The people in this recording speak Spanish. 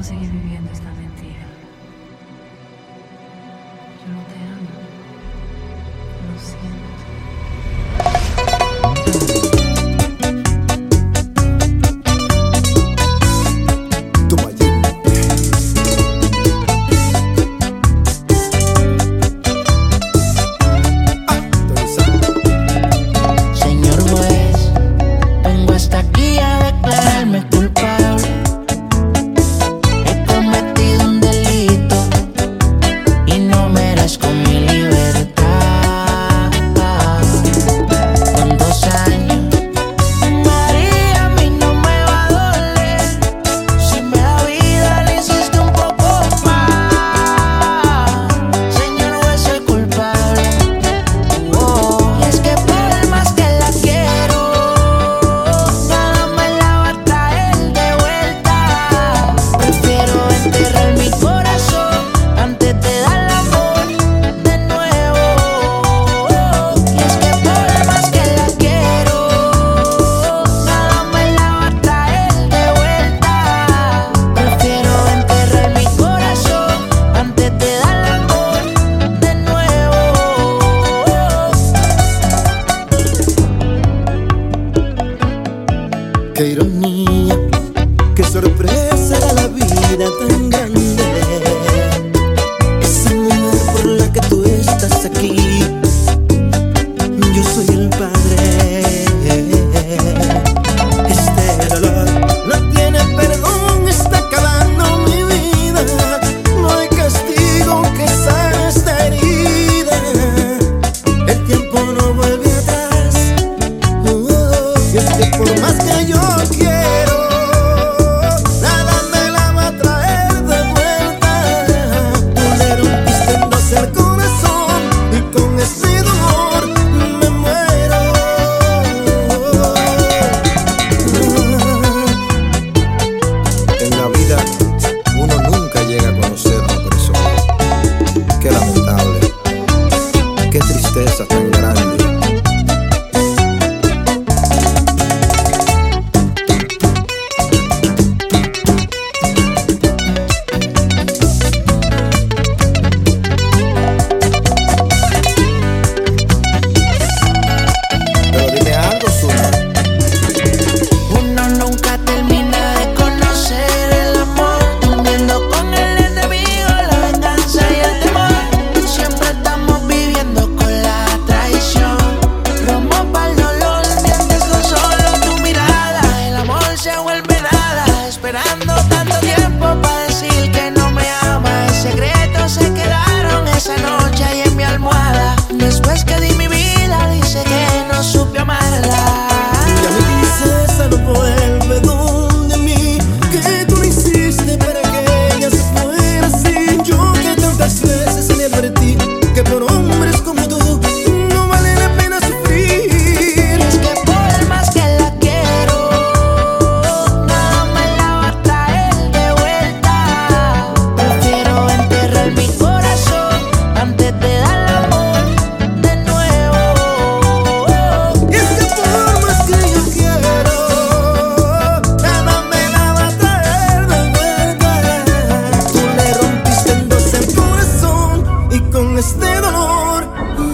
puedo seguir viviendo esta mentira. Yo no te amo. Lo siento. queiram me esperando tanto tiempo para decir que no me amas. Secretos se quedaron esa noche ahí en mi almohada. Después que dime con este dolor.